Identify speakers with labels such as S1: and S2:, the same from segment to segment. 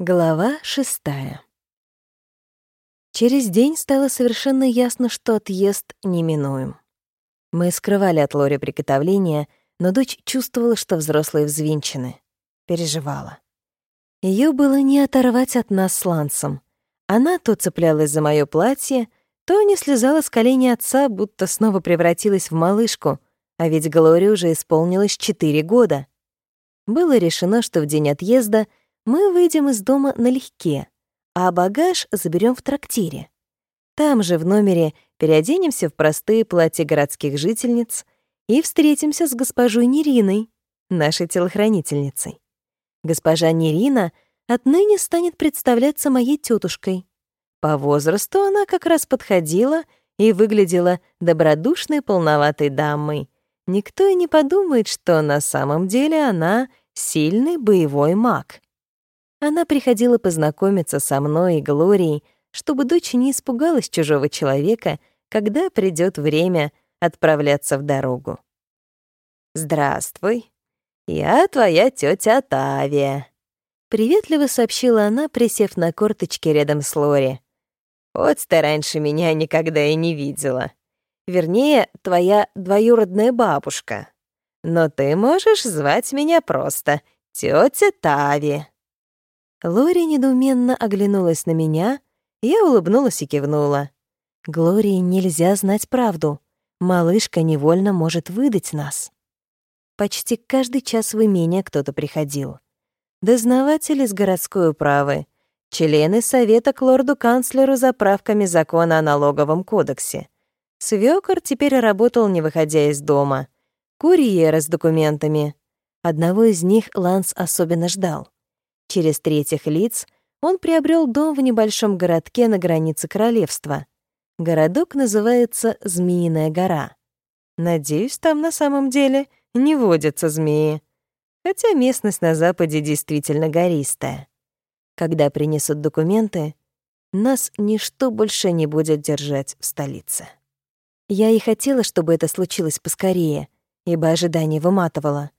S1: Глава шестая. Через день стало совершенно ясно, что отъезд неминуем. Мы скрывали от Лори приготовления, но дочь чувствовала, что взрослые взвинчены. Переживала. Ее было не оторвать от нас с Лансом. Она то цеплялась за моё платье, то не слезала с колени отца, будто снова превратилась в малышку, а ведь Глории уже исполнилось четыре года. Было решено, что в день отъезда мы выйдем из дома налегке, а багаж заберем в трактире. Там же в номере переоденемся в простые платья городских жительниц и встретимся с госпожой Нериной, нашей телохранительницей. Госпожа Нерина отныне станет представляться моей тетушкой. По возрасту она как раз подходила и выглядела добродушной полноватой дамой. Никто и не подумает, что на самом деле она сильный боевой маг. Она приходила познакомиться со мной и Глорией, чтобы дочь не испугалась чужого человека, когда придет время отправляться в дорогу. «Здравствуй, я твоя тетя Тавия», — приветливо сообщила она, присев на корточки рядом с Лори. Вот ты раньше меня никогда и не видела. Вернее, твоя двоюродная бабушка. Но ты можешь звать меня просто тетя Тави». Лори недоуменно оглянулась на меня, я улыбнулась и кивнула. Глории нельзя знать правду. Малышка невольно может выдать нас. Почти каждый час в имение кто-то приходил. Дознаватель из городской управы — члены Совета к лорду-канцлеру за правками закона о налоговом кодексе. Свёкор теперь работал, не выходя из дома. Курьеры с документами. Одного из них Ланс особенно ждал. Через третьих лиц он приобрел дом в небольшом городке на границе королевства. Городок называется Змеиная гора. Надеюсь, там на самом деле не водятся змеи. Хотя местность на западе действительно гористая. Когда принесут документы, нас ничто больше не будет держать в столице. Я и хотела, чтобы это случилось поскорее, ибо ожидание выматывало.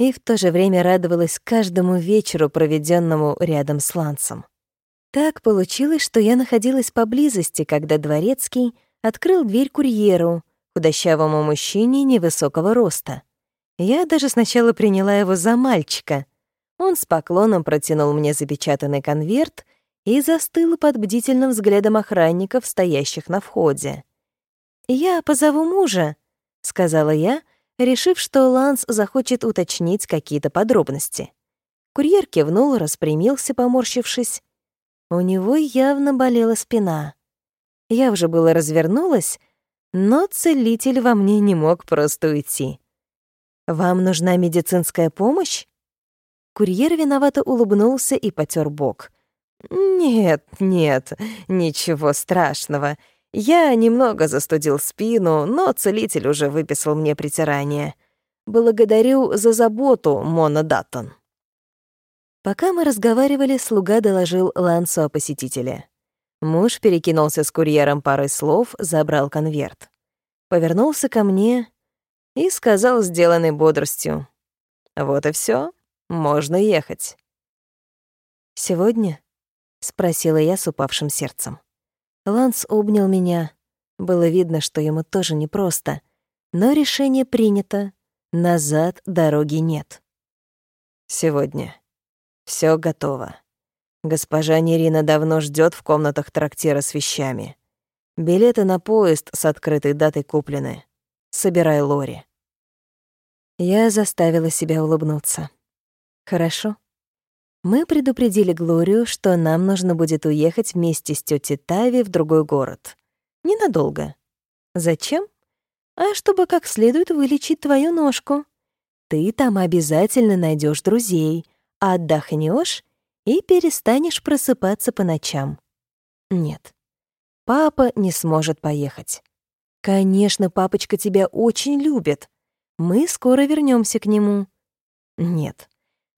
S1: И в то же время радовалась каждому вечеру, проведенному рядом с Лансом. Так получилось, что я находилась поблизости, когда Дворецкий открыл дверь курьеру, худощавому мужчине невысокого роста. Я даже сначала приняла его за мальчика, он с поклоном протянул мне запечатанный конверт и застыл под бдительным взглядом охранников, стоящих на входе. «Я позову мужа», — сказала я, решив, что Ланс захочет уточнить какие-то подробности. Курьер кивнул, распрямился, поморщившись. У него явно болела спина. Я уже было развернулась, но целитель во мне не мог просто уйти. «Вам нужна медицинская помощь?» Курьер виновато улыбнулся и потер бок. «Нет, нет, ничего страшного. Я немного застудил спину, но целитель уже выписал мне притирание. Благодарю за заботу, Мона Даттон». Пока мы разговаривали, слуга доложил Лансу о посетителе. Муж перекинулся с курьером парой слов, забрал конверт. Повернулся ко мне и сказал, сделанной бодростью. «Вот и все. Можно ехать. «Сегодня?» — спросила я с упавшим сердцем. Ланс обнял меня. Было видно, что ему тоже непросто. Но решение принято. Назад дороги нет. «Сегодня. Все готово. Госпожа Нерина давно ждет в комнатах трактира с вещами. Билеты на поезд с открытой датой куплены. Собирай Лори». Я заставила себя улыбнуться. Хорошо. Мы предупредили Глорию, что нам нужно будет уехать вместе с тетей Тави в другой город. Ненадолго. Зачем? А чтобы как следует вылечить твою ножку. Ты там обязательно найдешь друзей, отдохнешь и перестанешь просыпаться по ночам. Нет. Папа не сможет поехать. Конечно, папочка тебя очень любит. Мы скоро вернемся к нему. Нет.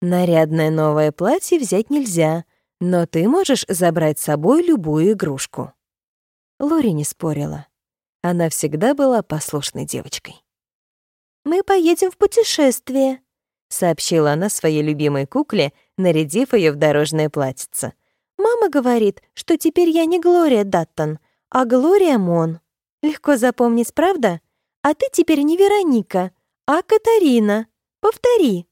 S1: Нарядное новое платье взять нельзя, но ты можешь забрать с собой любую игрушку. Лори не спорила. Она всегда была послушной девочкой. «Мы поедем в путешествие», — сообщила она своей любимой кукле, нарядив ее в дорожное платьице. «Мама говорит, что теперь я не Глория Даттон, а Глория Мон. Легко запомнить, правда? А ты теперь не Вероника, а Катарина. Повтори».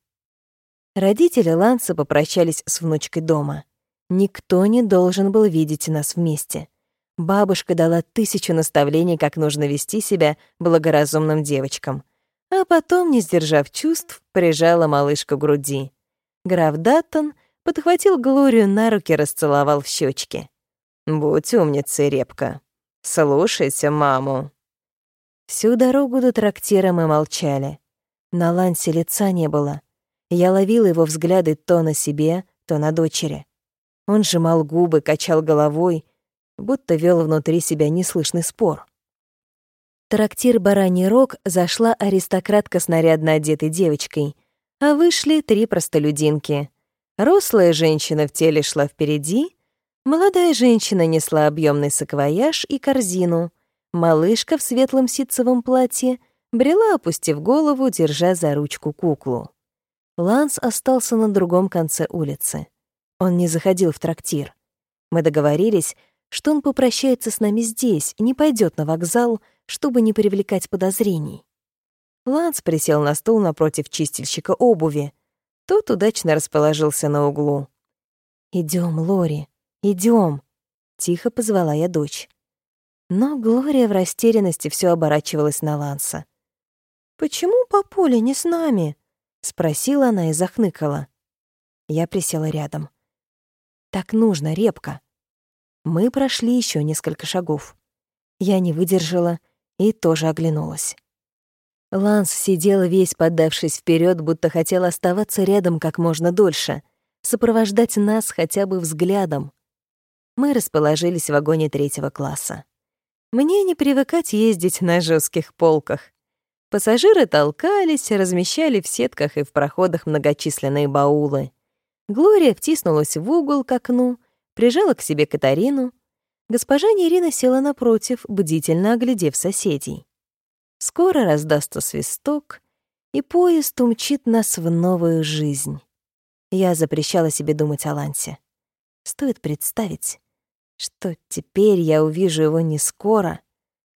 S1: Родители Ланса попрощались с внучкой дома. Никто не должен был видеть нас вместе. Бабушка дала тысячу наставлений, как нужно вести себя благоразумным девочкам. А потом, не сдержав чувств, прижала малышку к груди. Граф Даттон подхватил Глорию на руки, расцеловал в щечки. «Будь умницей, Репка. Слушайся маму». Всю дорогу до трактира мы молчали. На Лансе лица не было. Я ловила его взгляды то на себе, то на дочери. Он сжимал губы, качал головой, будто вел внутри себя неслышный спор. трактир «Бараний рог» зашла аристократка с нарядно одетой девочкой, а вышли три простолюдинки. Рослая женщина в теле шла впереди, молодая женщина несла объемный саквояж и корзину, малышка в светлом ситцевом платье брела, опустив голову, держа за ручку куклу. Ланс остался на другом конце улицы. Он не заходил в трактир. Мы договорились, что он попрощается с нами здесь, не пойдет на вокзал, чтобы не привлекать подозрений. Ланс присел на стул напротив чистильщика обуви. Тот удачно расположился на углу. Идем, Лори, идем, тихо позвала я дочь. Но Глория в растерянности все оборачивалась на Ланса. «Почему папуля не с нами?» — спросила она и захныкала. Я присела рядом. Так нужно, репка. Мы прошли еще несколько шагов. Я не выдержала и тоже оглянулась. Ланс сидел весь поддавшись вперед, будто хотел оставаться рядом как можно дольше, сопровождать нас хотя бы взглядом. Мы расположились в вагоне третьего класса. Мне не привыкать ездить на жестких полках. Пассажиры толкались, размещали в сетках и в проходах многочисленные баулы. Глория втиснулась в угол к окну, прижала к себе Катарину. Госпожа Нерина села напротив, бдительно оглядев соседей. Скоро раздастся свисток, и поезд умчит нас в новую жизнь. Я запрещала себе думать о Лансе. Стоит представить, что теперь я увижу его не скоро,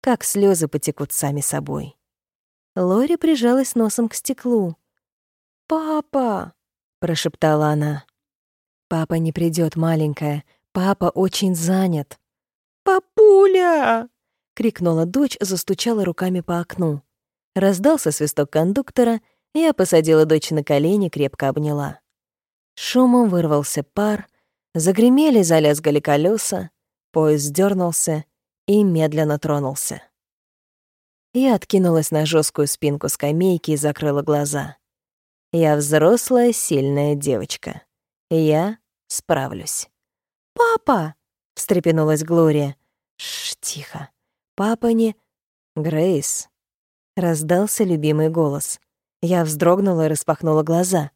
S1: как слезы потекут сами собой. Лори прижалась носом к стеклу. «Папа!» прошептала она. Папа не придет, маленькая. Папа очень занят. Папуля! крикнула дочь, застучала руками по окну. Раздался свисток кондуктора, я посадила дочь на колени, крепко обняла. Шумом вырвался пар, загремели, залязгали колеса, поезд дернулся и медленно тронулся. Я откинулась на жесткую спинку скамейки и закрыла глаза. Я взрослая, сильная девочка. Я справлюсь. «Папа!» — встрепенулась Глория. «Шш, тихо. Папа не...» «Грейс!» — раздался любимый голос. Я вздрогнула и распахнула глаза.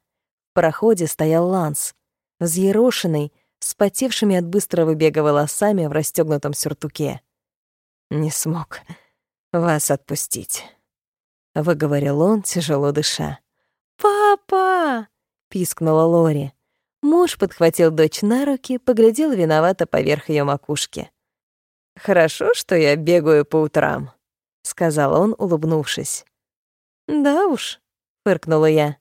S1: В проходе стоял Ланс, взъерошенный, потевшими от быстрого бега волосами в расстёгнутом сюртуке. «Не смог вас отпустить», — выговорил он, тяжело дыша. «Папа!» — пискнула Лори. Муж подхватил дочь на руки, поглядел виновато поверх ее макушки. «Хорошо, что я бегаю по утрам», — сказал он, улыбнувшись. «Да уж», — фыркнула я.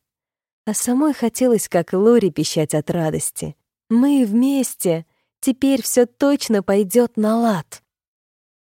S1: А самой хотелось, как Лори, пищать от радости. «Мы вместе. Теперь все точно пойдет на лад».